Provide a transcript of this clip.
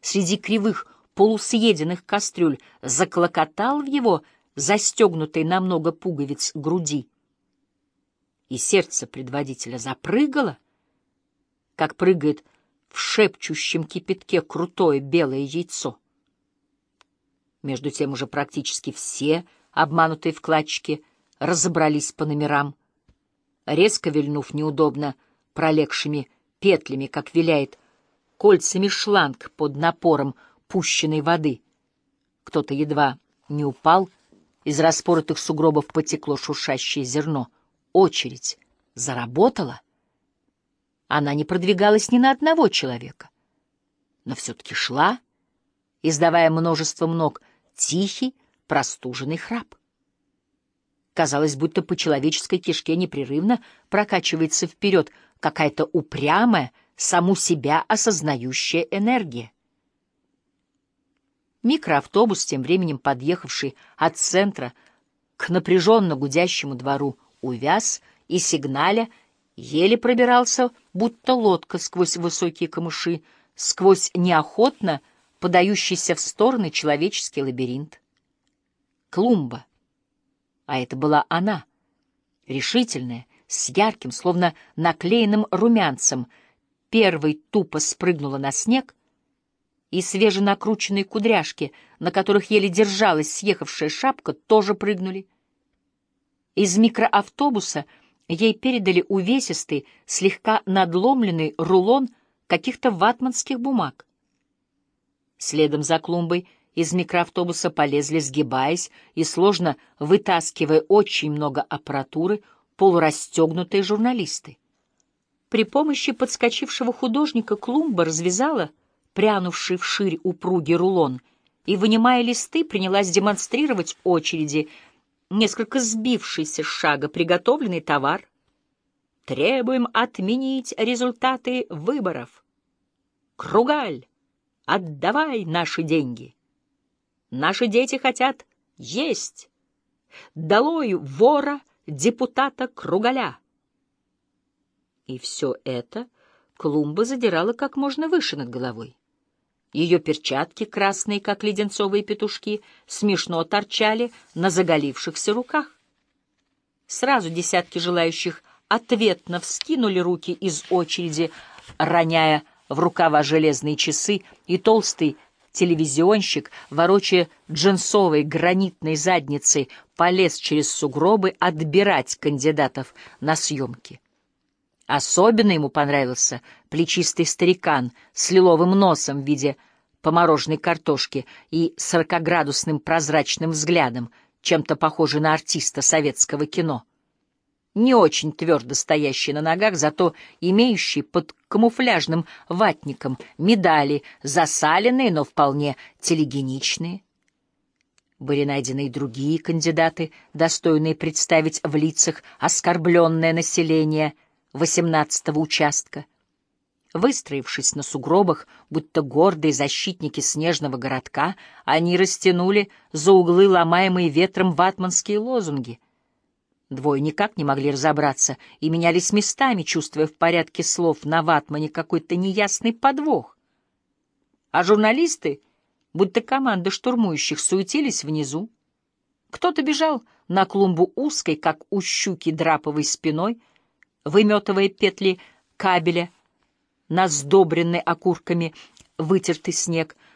среди кривых полусъеденных кастрюль заклокотал в его застегнутой на много пуговиц груди. И сердце предводителя запрыгало, как прыгает в шепчущем кипятке крутое белое яйцо. Между тем уже практически все обманутые вкладчики разобрались по номерам, резко вильнув неудобно пролегшими петлями, как виляет кольцами шланг под напором пущенной воды. Кто-то едва не упал, из распоротых сугробов потекло шуршащее зерно. Очередь заработала. Она не продвигалась ни на одного человека, но все-таки шла, издавая множеством ног тихий, простуженный храп. Казалось, будто по человеческой кишке непрерывно прокачивается вперед какая-то упрямая, саму себя осознающая энергия. Микроавтобус, тем временем подъехавший от центра к напряженно гудящему двору, увяз и сигналя еле пробирался, будто лодка сквозь высокие камыши, сквозь неохотно подающийся в стороны человеческий лабиринт. Клумба. А это была она, решительная, с ярким, словно наклеенным румянцем, первой тупо спрыгнула на снег, и свеженакрученные кудряшки, на которых еле держалась съехавшая шапка, тоже прыгнули. Из микроавтобуса ей передали увесистый, слегка надломленный рулон каких-то ватманских бумаг. Следом за клумбой из микроавтобуса полезли, сгибаясь и сложно вытаскивая очень много аппаратуры, полурастегнутые журналисты. При помощи подскочившего художника клумба развязала прянувший вширь упругий рулон, и, вынимая листы, принялась демонстрировать очереди, несколько сбившийся с шага приготовленный товар. Требуем отменить результаты выборов. Кругаль, отдавай наши деньги. Наши дети хотят есть. Долой вора, депутата Кругаля. И все это клумба задирала как можно выше над головой. Ее перчатки, красные, как леденцовые петушки, смешно торчали на заголившихся руках. Сразу десятки желающих ответно вскинули руки из очереди, роняя в рукава железные часы, и толстый телевизионщик, ворочая джинсовой гранитной задницей, полез через сугробы отбирать кандидатов на съемки. Особенно ему понравился плечистый старикан с лиловым носом в виде помороженной картошки и сорокоградусным прозрачным взглядом, чем-то похожий на артиста советского кино. Не очень твердо стоящий на ногах, зато имеющий под камуфляжным ватником медали, засаленные, но вполне телегеничные. Были найдены и другие кандидаты, достойные представить в лицах оскорбленное население — восемнадцатого участка. Выстроившись на сугробах, будто гордые защитники снежного городка, они растянули за углы ломаемые ветром ватманские лозунги. Двое никак не могли разобраться и менялись местами, чувствуя в порядке слов на ватмане какой-то неясный подвох. А журналисты, будто команда штурмующих, суетились внизу. Кто-то бежал на клумбу узкой, как у щуки драповой спиной, выметывая петли кабеля на сдобренный окурками вытертый снег,